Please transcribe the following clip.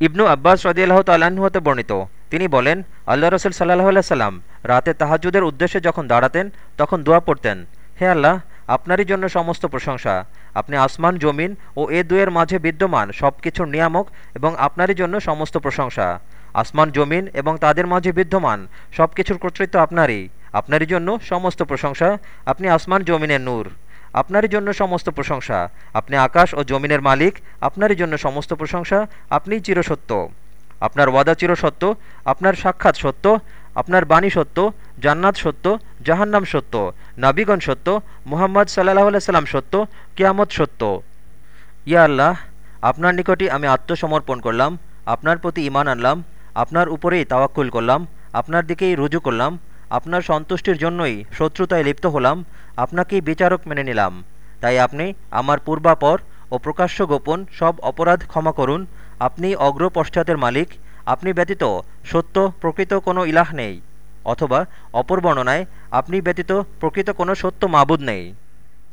ইবনু আব্বাস রদিয়াল্লাহ হতে বর্ণিত। তিনি বলেন, আল্লাহ রসুল সাল্লাহ আল্লাহ সাল্লাম রাতে তাহাজুদের উদ্দেশ্যে যখন দাঁড়াতেন, তখন দোয়া পড়তেন। হে আল্লাহ, আপনারই জন্য সমস্ত প্রশংসা। আপনি আসমান, জমিন ও এ দুয়ের মাঝে বিদ্যমান সব কিছুর নিয়ামক এবং আপনারই জন্য সমস্ত প্রশংসা। আসমান, জমিন এবং তাদের মাঝে বিদ্যমান সব কিছুর কর্তৃত্ব আপনারই। আপনারই জন্য সমস্ত প্রশংসা। আপনি আসমান, জমিনের নূর। আপনারই জন্য সমস্ত প্রশংসা। আপনি আকাশ ও জমিনের মালিক, আপনারই জন্য সমস্ত প্রশংসা, আপনিই চিরসত্য। আপনার ওয়াদা চিরসত্য, আপনার সাক্ষাৎ সত্য, আপনার বাণী সত্য, জান্নাত সত্য, জাহান্নাম সত্য, নাবিগণ সত্য, মুহাম্মদ সাল্লাহ সাল্লাম সত্য, কিয়ামত সত্য। ইয়া আল্লাহ, আপনার নিকটই আমি আত্মসমর্পণ করলাম, আপনার প্রতি ইমান আনলাম, আপনার উপরেই তাওয়াক্কুল করলাম, আপনার দিকেই রুজু করলাম আপনার সন্তুষ্টির জন্যই শত্রুতায় লিপ্ত হলাম, আপনাকেই বিচারক মেনে নিলাম। তাই আপনি আমার পূর্বাপর ও প্রকাশ্য গোপন সব অপরাধ ক্ষমা করুন, আপনি অগ্র পশ্চাতের মালিক, আপনি ব্যতীত সত্য প্রকৃত কোনো ইলাহ নেই, অথবা অপর বর্ণনায়, আপনি ব্যতীত প্রকৃত কোনো সত্য মাবুদ নেই।